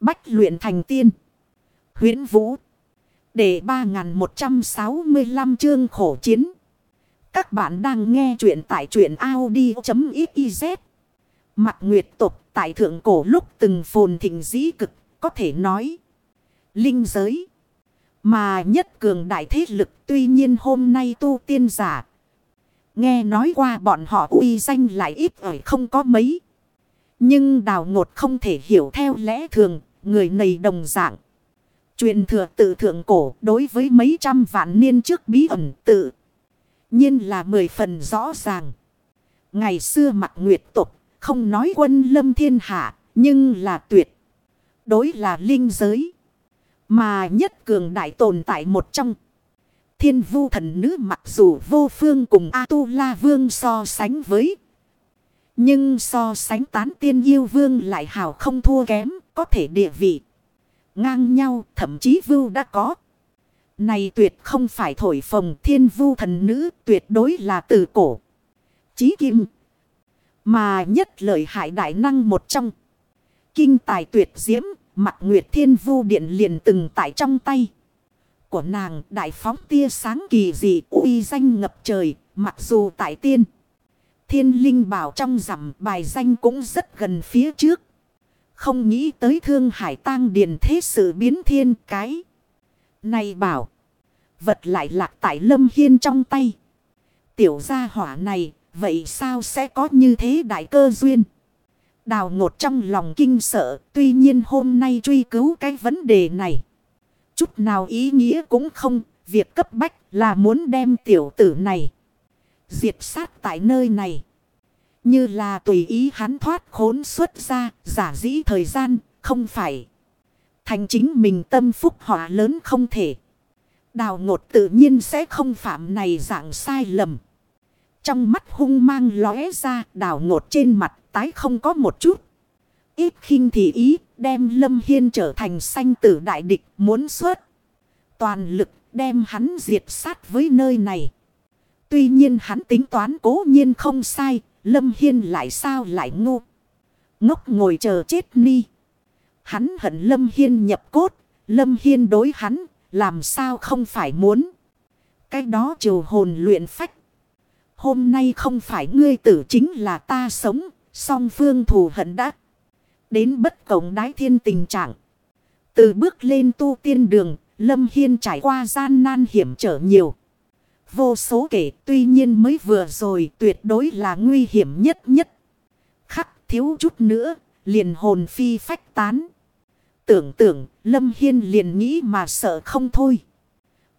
Bách luyện thành tiên. huyễn Vũ. Để 3165 chương khổ chiến. Các bạn đang nghe truyện tại truyện Audi.xyz. Mặt nguyệt tục tại thượng cổ lúc từng phồn thịnh dĩ cực. Có thể nói. Linh giới. Mà nhất cường đại thế lực tuy nhiên hôm nay tu tiên giả. Nghe nói qua bọn họ uy danh lại ít ỏi không có mấy. Nhưng đào ngột không thể hiểu theo lẽ thường, người này đồng dạng. Truyền thừa tự thượng cổ đối với mấy trăm vạn niên trước bí ẩn tự. nhiên là mười phần rõ ràng. Ngày xưa mặt nguyệt tục, không nói quân lâm thiên hạ, nhưng là tuyệt. Đối là linh giới. Mà nhất cường đại tồn tại một trong. Thiên vu thần nữ mặc dù vô phương cùng A-tu-la vương so sánh với. Nhưng so sánh tán tiên yêu vương lại hào không thua kém, có thể địa vị. Ngang nhau, thậm chí vưu đã có. Này tuyệt không phải thổi phồng thiên vu thần nữ, tuyệt đối là từ cổ. Chí kim. Mà nhất lợi hại đại năng một trong. Kinh tài tuyệt diễm, mặt nguyệt thiên vu điện liền từng tại trong tay. Của nàng đại phóng tia sáng kỳ dị uy danh ngập trời, mặc dù tại tiên. Thiên linh bảo trong rằm bài danh cũng rất gần phía trước. Không nghĩ tới thương hải tang điền thế sự biến thiên cái. Này bảo. Vật lại lạc tại lâm hiên trong tay. Tiểu gia hỏa này. Vậy sao sẽ có như thế đại cơ duyên? Đào ngột trong lòng kinh sợ. Tuy nhiên hôm nay truy cứu cái vấn đề này. Chút nào ý nghĩa cũng không. Việc cấp bách là muốn đem tiểu tử này. Diệt sát tại nơi này. Như là tùy ý hắn thoát khốn xuất ra, giả dĩ thời gian, không phải. Thành chính mình tâm phúc họa lớn không thể. Đào ngột tự nhiên sẽ không phạm này dạng sai lầm. Trong mắt hung mang lóe ra đào ngột trên mặt tái không có một chút. Ít khinh thì ý đem Lâm Hiên trở thành sanh tử đại địch muốn xuất. Toàn lực đem hắn diệt sát với nơi này. Tuy nhiên hắn tính toán cố nhiên không sai Lâm Hiên lại sao lại ngu. Ngốc ngồi chờ chết ni. Hắn hận Lâm Hiên nhập cốt. Lâm Hiên đối hắn. Làm sao không phải muốn. Cái đó trừ hồn luyện phách. Hôm nay không phải ngươi tử chính là ta sống. Song phương thù hận đã. Đến bất cổng đái thiên tình trạng. Từ bước lên tu tiên đường. Lâm Hiên trải qua gian nan hiểm trở nhiều vô số kể tuy nhiên mới vừa rồi tuyệt đối là nguy hiểm nhất nhất. Khắc thiếu chút nữa, liền hồn phi phách tán. Tưởng tưởng, Lâm Hiên liền nghĩ mà sợ không thôi.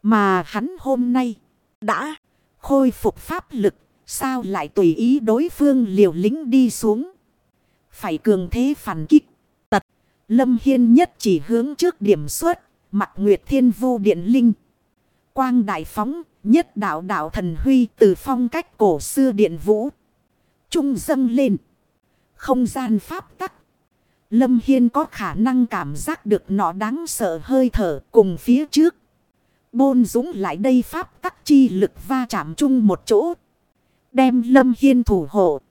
Mà hắn hôm nay, đã khôi phục pháp lực, sao lại tùy ý đối phương liều lính đi xuống. Phải cường thế phản kích, tật. Lâm Hiên nhất chỉ hướng trước điểm xuất, mặt Nguyệt Thiên vu Điện Linh. Quang Đại Phóng Nhất đạo đạo thần huy từ phong cách cổ xưa điện vũ. Trung dâng lên. Không gian pháp tắc. Lâm Hiên có khả năng cảm giác được nó đáng sợ hơi thở cùng phía trước. Bôn dũng lại đây pháp tắc chi lực va chạm chung một chỗ. Đem Lâm Hiên thủ hộ.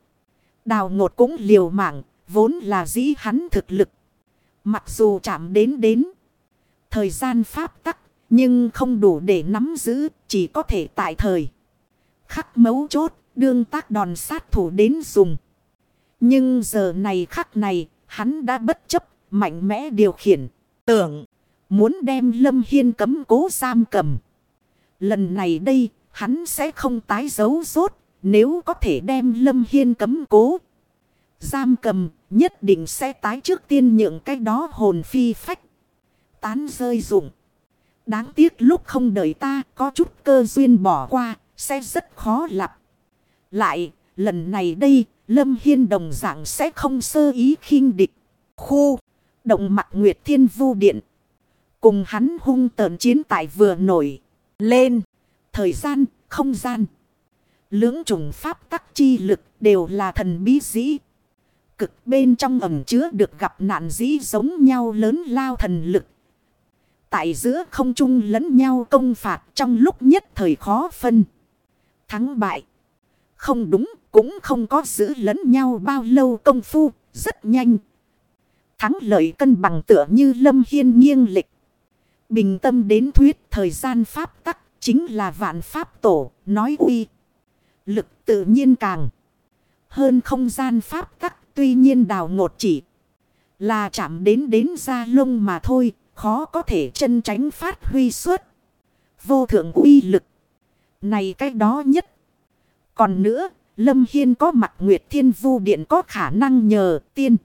Đào ngột cũng liều mạng, vốn là dĩ hắn thực lực. Mặc dù chạm đến đến. Thời gian pháp tắc nhưng không đủ để nắm giữ, chỉ có thể tại thời. Khắc mấu chốt, đương tác đòn sát thủ đến dùng. Nhưng giờ này khắc này, hắn đã bất chấp, mạnh mẽ điều khiển. Tưởng, muốn đem Lâm Hiên cấm cố giam cầm. Lần này đây, hắn sẽ không tái giấu rốt, nếu có thể đem Lâm Hiên cấm cố. Giam cầm, nhất định sẽ tái trước tiên nhượng cái đó hồn phi phách. Tán rơi dụng. Đáng tiếc lúc không đợi ta có chút cơ duyên bỏ qua, sẽ rất khó lặp. Lại, lần này đây, Lâm Hiên đồng dạng sẽ không sơ ý khinh địch. Khu, động mặt Nguyệt Thiên Vu Điện. Cùng hắn hung tợn chiến tại vừa nổi. Lên, thời gian, không gian. Lưỡng trùng pháp tắc chi lực đều là thần bí dĩ. Cực bên trong ẩm chứa được gặp nạn dĩ giống nhau lớn lao thần lực Tại giữa không trung lẫn nhau công phạt trong lúc nhất thời khó phân. Thắng bại. Không đúng cũng không có giữ lẫn nhau bao lâu công phu. Rất nhanh. Thắng lợi cân bằng tựa như lâm hiên nghiêng lịch. Bình tâm đến thuyết thời gian pháp tắc chính là vạn pháp tổ, nói uy. Lực tự nhiên càng hơn không gian pháp tắc, tuy nhiên đào ngột chỉ là chạm đến đến da lông mà thôi, khó có thể chân tránh phát huy suốt. Vô thượng uy lực. Này cái đó nhất. Còn nữa, Lâm Hiên có mặt Nguyệt Thiên Vu Điện có khả năng nhờ tiên.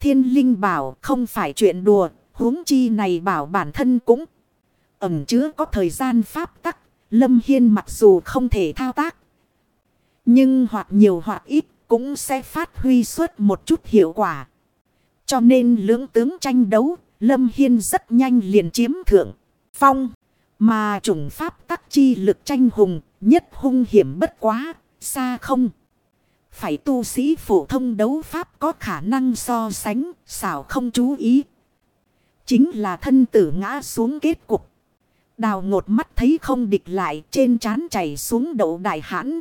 Thiên Linh bảo không phải chuyện đùa, huống chi này bảo bản thân cũng ẩm chứa có thời gian pháp tắc. Lâm Hiên mặc dù không thể thao tác. Nhưng hoặc nhiều hoặc ít cũng sẽ phát huy suốt một chút hiệu quả. Cho nên lưỡng tướng tranh đấu, Lâm Hiên rất nhanh liền chiếm thượng. Phong, mà chủng pháp tắc chi lực tranh hùng, nhất hung hiểm bất quá, xa không. Phải tu sĩ phổ thông đấu pháp có khả năng so sánh, xảo không chú ý. Chính là thân tử ngã xuống kết cục. Đào ngột mắt thấy không địch lại trên trán chảy xuống đậu đại hãn.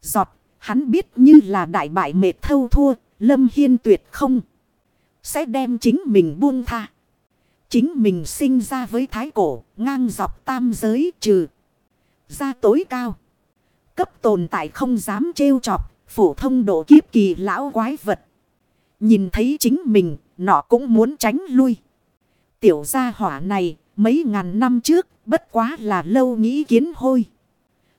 Giọt, hắn biết như là đại bại mệt thâu thua, lâm hiên tuyệt không. Sẽ đem chính mình buông tha. Chính mình sinh ra với thái cổ, ngang dọc tam giới trừ. Ra tối cao. Cấp tồn tại không dám trêu chọc, phổ thông độ kiếp kỳ lão quái vật. Nhìn thấy chính mình, nọ cũng muốn tránh lui. Tiểu gia hỏa này, mấy ngàn năm trước, bất quá là lâu nghĩ kiến hôi.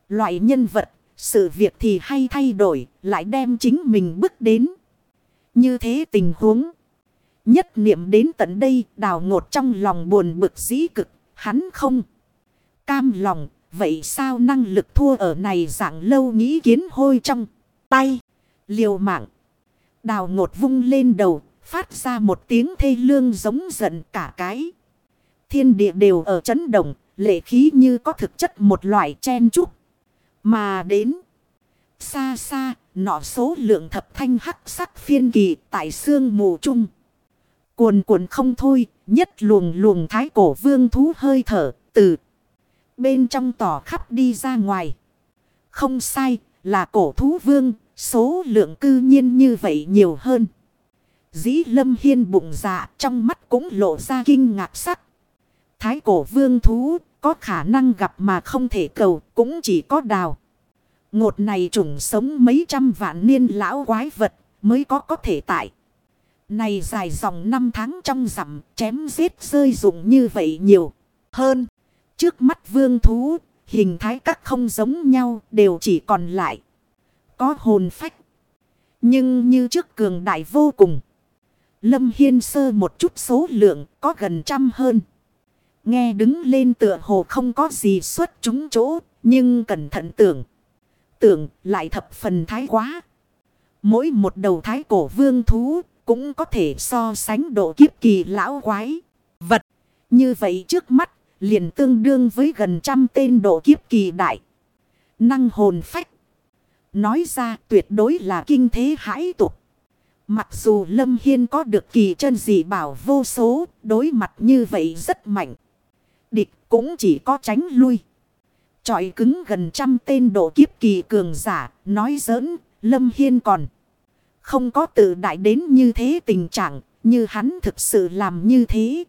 Loại nhân vật, sự việc thì hay thay đổi, lại đem chính mình bước đến. Như thế tình huống. Nhất niệm đến tận đây, đào ngột trong lòng buồn bực dĩ cực. Hắn không cam lòng. Vậy sao năng lực thua ở này dạng lâu nghĩ kiến hôi trong tay. Liều mạng. Đào ngột vung lên đầu. Phát ra một tiếng thê lương giống giận cả cái. Thiên địa đều ở chấn động. Lệ khí như có thực chất một loại chen trúc. Mà đến. Xa xa. Nọ số lượng thập thanh hắc sắc phiên kỳ tại xương mù trung. Cuồn cuộn không thôi, nhất luồng luồng thái cổ vương thú hơi thở, từ bên trong tỏ khắp đi ra ngoài. Không sai, là cổ thú vương, số lượng cư nhiên như vậy nhiều hơn. Dĩ lâm hiên bụng dạ trong mắt cũng lộ ra kinh ngạc sắc. Thái cổ vương thú có khả năng gặp mà không thể cầu cũng chỉ có đào. Ngột này trùng sống mấy trăm vạn niên lão quái vật mới có có thể tại. Này dài dòng năm tháng trong rằm chém giết rơi dụng như vậy nhiều hơn. Trước mắt vương thú, hình thái các không giống nhau đều chỉ còn lại. Có hồn phách. Nhưng như trước cường đại vô cùng. Lâm Hiên sơ một chút số lượng có gần trăm hơn. Nghe đứng lên tựa hồ không có gì xuất chúng chỗ. Nhưng cẩn thận tưởng. Tưởng lại thập phần thái quá. Mỗi một đầu thái cổ vương thú cũng có thể so sánh độ kiếp kỳ lão quái. Vật như vậy trước mắt liền tương đương với gần trăm tên độ kiếp kỳ đại. Năng hồn phách. Nói ra tuyệt đối là kinh thế hãi tục. Mặc dù Lâm Hiên có được kỳ chân dị bảo vô số, đối mặt như vậy rất mạnh. Địch cũng chỉ có tránh lui. Chọi cứng gần trăm tên độ kiếp kỳ cường giả, nói giỡn, Lâm Hiên còn. Không có tự đại đến như thế tình trạng, như hắn thực sự làm như thế.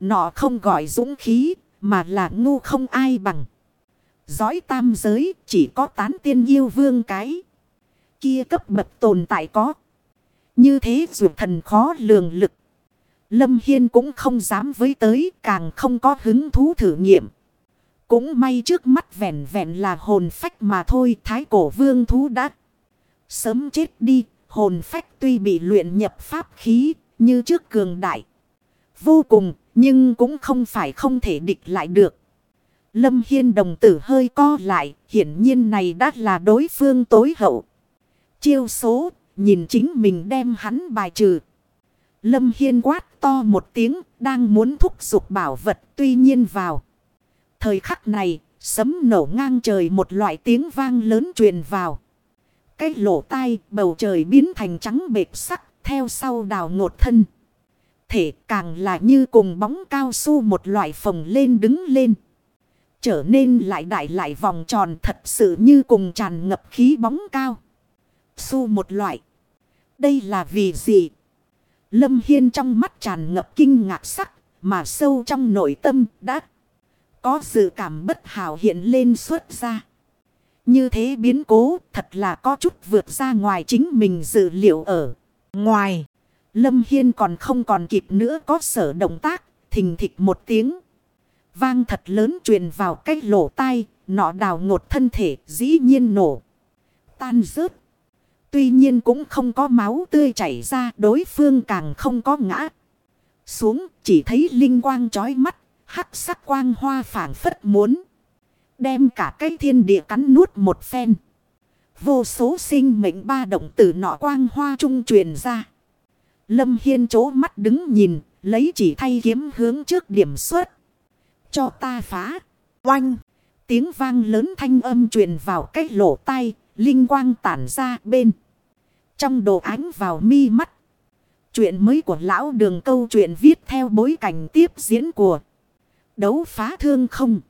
Nọ không gọi dũng khí, mà là ngu không ai bằng. Giói tam giới, chỉ có tán tiên yêu vương cái. Kia cấp bậc tồn tại có. Như thế dù thần khó lường lực. Lâm Hiên cũng không dám với tới, càng không có hứng thú thử nghiệm. Cũng may trước mắt vẹn vẹn là hồn phách mà thôi, thái cổ vương thú đã Sớm chết đi, hồn phách tuy bị luyện nhập pháp khí, như trước cường đại. Vô cùng, nhưng cũng không phải không thể địch lại được. Lâm Hiên đồng tử hơi co lại, hiển nhiên này đã là đối phương tối hậu. Chiêu số, nhìn chính mình đem hắn bài trừ. Lâm Hiên quát to một tiếng, đang muốn thúc giục bảo vật tuy nhiên vào. Thời khắc này, sấm nổ ngang trời một loại tiếng vang lớn truyền vào. Cái lỗ tai bầu trời biến thành trắng bệt sắc theo sau đào ngột thân. Thể càng là như cùng bóng cao su một loại phồng lên đứng lên. Trở nên lại đại lại vòng tròn thật sự như cùng tràn ngập khí bóng cao. Su một loại. Đây là vì gì? Lâm Hiên trong mắt tràn ngập kinh ngạc sắc, mà sâu trong nội tâm đã có sự cảm bất hảo hiện lên xuất ra. Như thế biến cố thật là có chút vượt ra ngoài chính mình dự liệu ở. Ngoài, Lâm Hiên còn không còn kịp nữa có sở động tác, thình thịch một tiếng. Vang thật lớn truyền vào cái lỗ tai, nọ đào ngột thân thể dĩ nhiên nổ. Tan rớt. Tuy nhiên cũng không có máu tươi chảy ra đối phương càng không có ngã. Xuống chỉ thấy linh quang chói mắt, hắc sắc quang hoa phảng phất muốn. Đem cả cái thiên địa cắn nuốt một phen. Vô số sinh mệnh ba động từ nọ quang hoa trung truyền ra. Lâm Hiên chố mắt đứng nhìn, lấy chỉ thay kiếm hướng trước điểm xuất. Cho ta phá. Oanh. Tiếng vang lớn thanh âm truyền vào cái lỗ tai, linh quang tản ra bên. Trong đồ ánh vào mi mắt. Chuyện mới của lão đường câu chuyện viết theo bối cảnh tiếp diễn của đấu phá thương không.